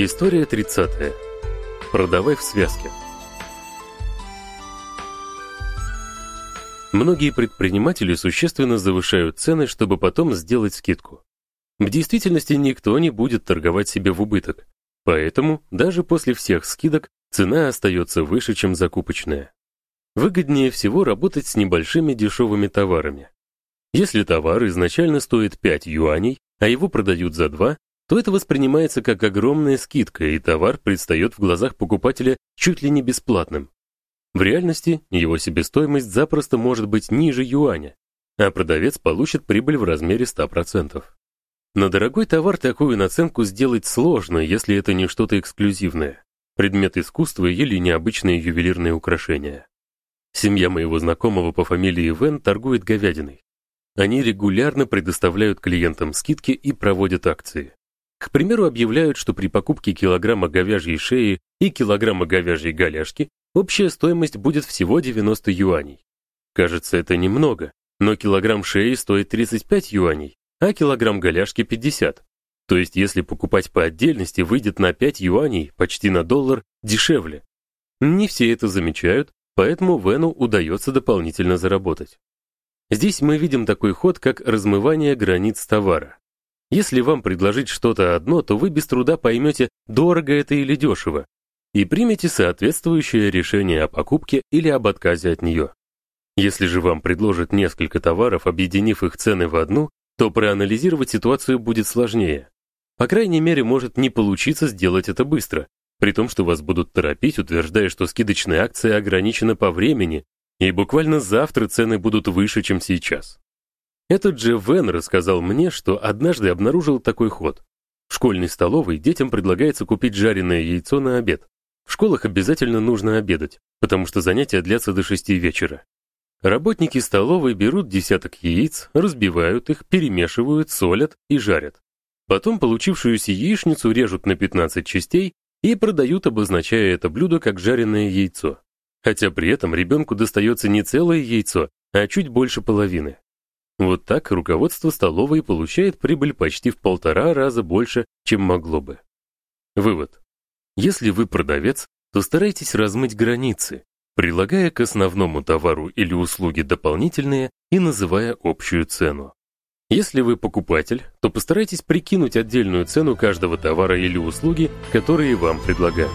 История 30. Продавай в связке. Многие предприниматели существенно завышают цены, чтобы потом сделать скидку. В действительности никто не будет торговать себе в убыток. Поэтому даже после всех скидок цена остается выше, чем закупочная. Выгоднее всего работать с небольшими дешевыми товарами. Если товар изначально стоит 5 юаней, а его продают за 2, то это воспринимается как огромная скидка, и товар предстает в глазах покупателя чуть ли не бесплатным. В реальности его себестоимость запросто может быть ниже юаня, а продавец получит прибыль в размере 100%. На дорогой товар такую наценку сделать сложно, если это не что-то эксклюзивное, предмет искусства или необычное ювелирное украшение. Семья моего знакомого по фамилии Вен торгует говядиной. Они регулярно предоставляют клиентам скидки и проводят акции. К примеру, объявляют, что при покупке килограмма говяжьей шеи и килограмма говяжьей голяшки общая стоимость будет всего 90 юаней. Кажется, это немного, но килограмм шеи стоит 35 юаней, а килограмм голяшки 50. То есть, если покупать по отдельности, выйдет на 5 юаней, почти на доллар, дешевле. Не все это замечают, поэтому Вену удается дополнительно заработать. Здесь мы видим такой ход, как размывание границ товара. Если вам предложить что-то одно, то вы без труда поймете, дорого это или дешево, и примете соответствующее решение о покупке или об отказе от нее. Если же вам предложат несколько товаров, объединив их цены в одну, то проанализировать ситуацию будет сложнее. По крайней мере, может не получиться сделать это быстро, при том, что вас будут торопить, утверждая, что скидочная акция ограничена по времени, и буквально завтра цены будут выше, чем сейчас. Этот же Вен рассказал мне, что однажды обнаружил такой ход. В школьной столовой детям предлагается купить жареное яйцо на обед. В школах обязательно нужно обедать, потому что занятия длятся до 6 вечера. Работники столовой берут десяток яиц, разбивают их, перемешивают, солят и жарят. Потом получившуюся яичницу режут на 15 частей и продают, обозначая это блюдо как жареное яйцо. Хотя при этом ребенку достается не целое яйцо, а чуть больше половины. Вот так руководство столовой получает прибыль почти в полтора раза больше, чем могло бы. Вывод. Если вы продавец, то старайтесь размыть границы, прилагая к основному товару или услуге дополнительные и называя общую цену. Если вы покупатель, то постарайтесь прикинуть отдельную цену каждого товара или услуги, которые вам предлагают.